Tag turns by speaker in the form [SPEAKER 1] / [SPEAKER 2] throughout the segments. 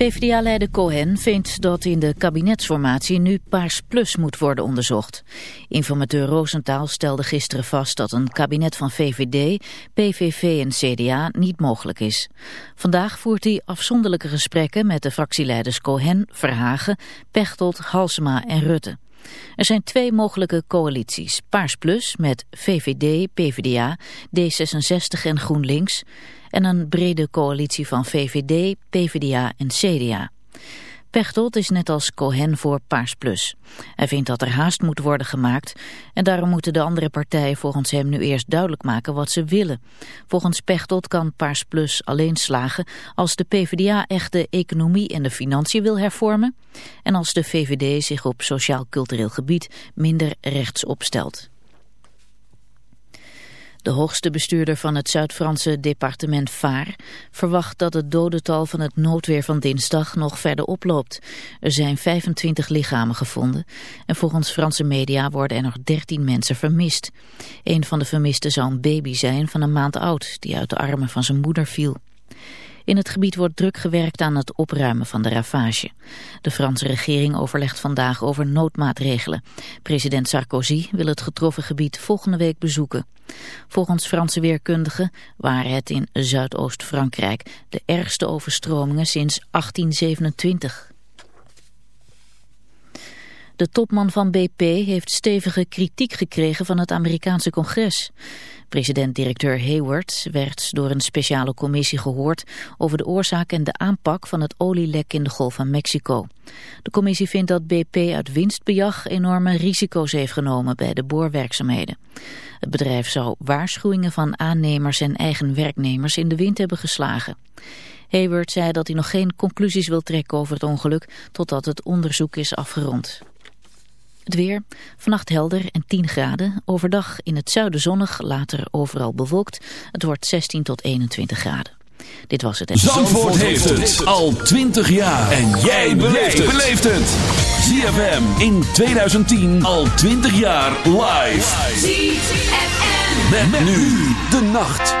[SPEAKER 1] PvdA-leider Cohen vindt dat in de kabinetsformatie nu Paars Plus moet worden onderzocht. Informateur Roosentaal stelde gisteren vast dat een kabinet van VVD, PVV en CDA niet mogelijk is. Vandaag voert hij afzonderlijke gesprekken met de fractieleiders Cohen, Verhagen, Pechtold, Halsema en Rutte. Er zijn twee mogelijke coalities. Paars Plus met VVD, PvdA, D66 en GroenLinks. En een brede coalitie van VVD, PvdA en CDA. Pechtold is net als Cohen voor Paars Plus. Hij vindt dat er haast moet worden gemaakt en daarom moeten de andere partijen volgens hem nu eerst duidelijk maken wat ze willen. Volgens Pechtold kan Paars Plus alleen slagen als de PvdA echt de economie en de financiën wil hervormen en als de VVD zich op sociaal-cultureel gebied minder rechts opstelt. De hoogste bestuurder van het Zuid-Franse departement Vaar verwacht dat het dodental van het noodweer van dinsdag nog verder oploopt. Er zijn 25 lichamen gevonden en volgens Franse media worden er nog 13 mensen vermist. Een van de vermisten zou een baby zijn van een maand oud die uit de armen van zijn moeder viel. In het gebied wordt druk gewerkt aan het opruimen van de ravage. De Franse regering overlegt vandaag over noodmaatregelen. President Sarkozy wil het getroffen gebied volgende week bezoeken. Volgens Franse weerkundigen waren het in Zuidoost-Frankrijk de ergste overstromingen sinds 1827. De topman van BP heeft stevige kritiek gekregen van het Amerikaanse congres. President-directeur Hayward werd door een speciale commissie gehoord over de oorzaak en de aanpak van het olielek in de Golf van Mexico. De commissie vindt dat BP uit winstbejag enorme risico's heeft genomen bij de boorwerkzaamheden. Het bedrijf zou waarschuwingen van aannemers en eigen werknemers in de wind hebben geslagen. Hayward zei dat hij nog geen conclusies wil trekken over het ongeluk totdat het onderzoek is afgerond. Het weer, vannacht helder en 10 graden. Overdag in het zuiden zonnig, later overal bewolkt. Het wordt 16 tot 21 graden. Dit was het.
[SPEAKER 2] Zandvoort heeft het al 20 jaar. En jij beleeft het. ZFM in 2010 al 20 jaar live.
[SPEAKER 3] ZFM.
[SPEAKER 2] Met, nu de nacht.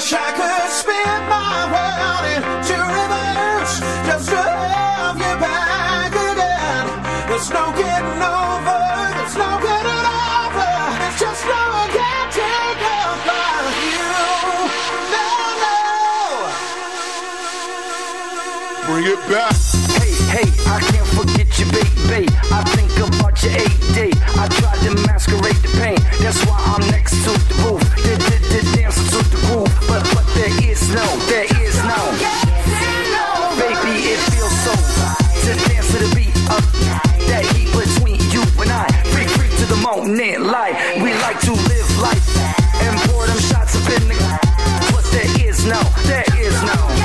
[SPEAKER 4] Wish I could spin my world into reverse just to have you back again. There's no getting over, there's no getting over. It's just no one can take over you. No, no.
[SPEAKER 5] Bring it back.
[SPEAKER 6] Hey, hey, I can't forget you, baby. I think about your AD. I tried masquerade the pain. That's why I'm next to the roof. Dancing to the groove. But, but there is no, there is no. Baby, it feels so to dance to the beat of that heat between you and I. Free, free to the moment, light. We like to live life and pour them shots up in the. But there is no, there is no.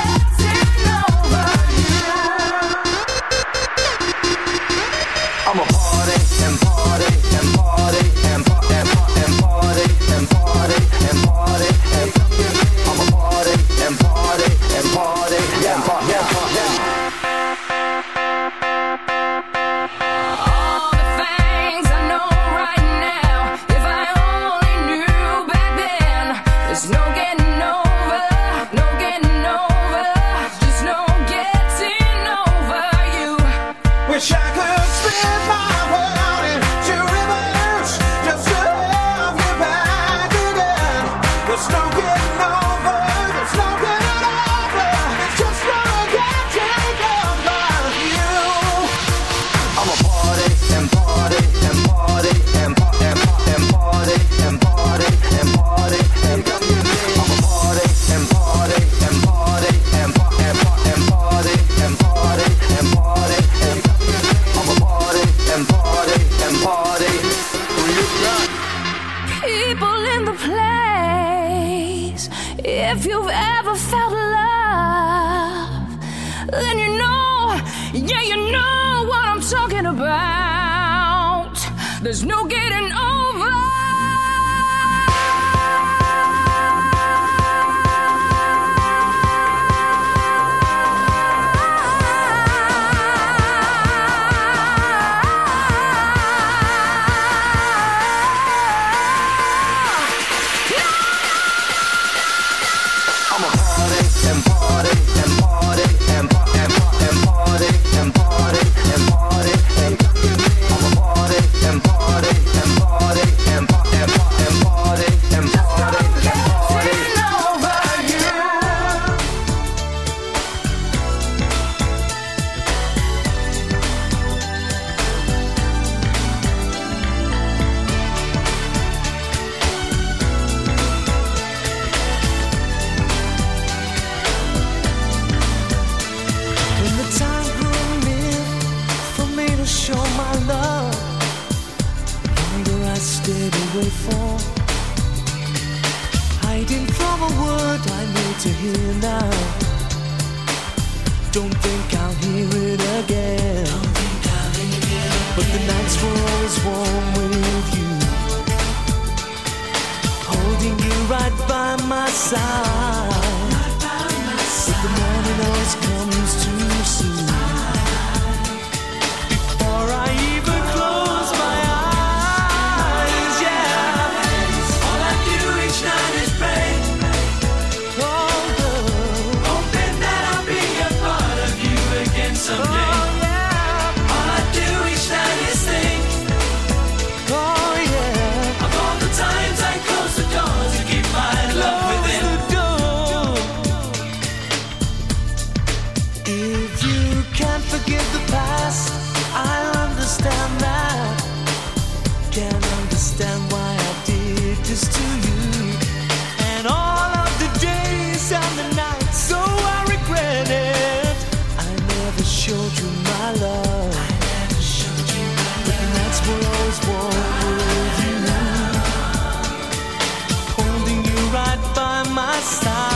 [SPEAKER 7] stop.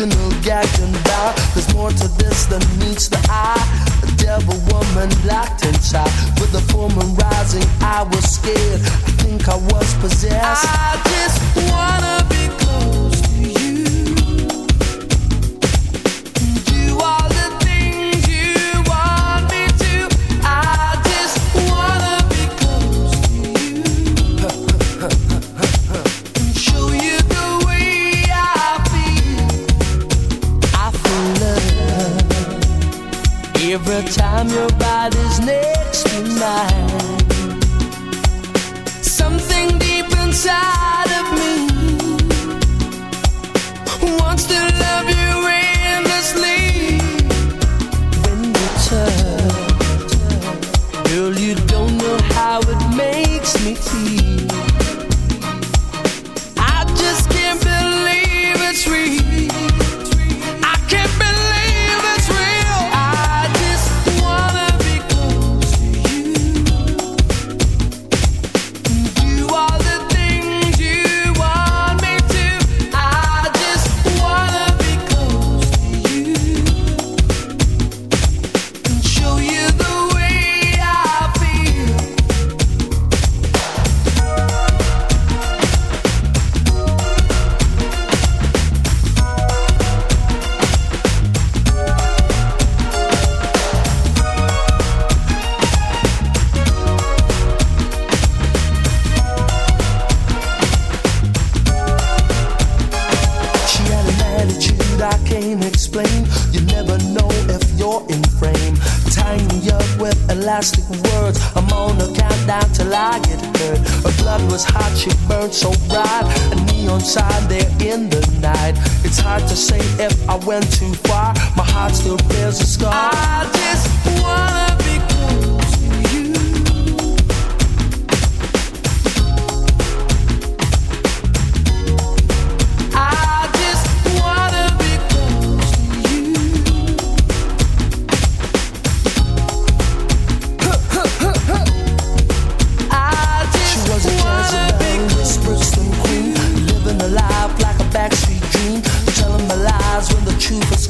[SPEAKER 8] emotional gagging bar. There's more to this than meets the eye. A devil woman locked inside with a woman rising. I was scared. I think I was possessed. I just wanna be. your body's next to mine. Something deep inside. down till I get hurt. Her blood was hot, she burned so bright. A neon sign there in the night. It's hard to say if I went too far. My heart still bears a scar. I just wanna be cool.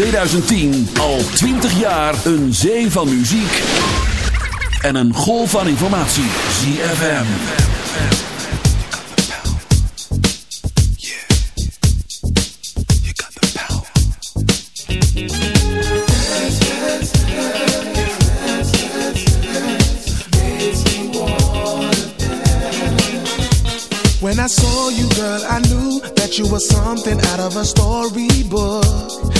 [SPEAKER 2] 2010 al 20 jaar een zee van muziek en een golf van informatie. ZFM.
[SPEAKER 4] When I saw you, girl, I knew that you were something out of a storybook.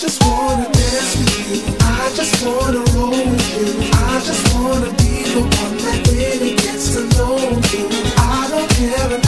[SPEAKER 4] just wanna dance with you. I just wanna roll with you. I just wanna be the one that really gets to know you. I don't care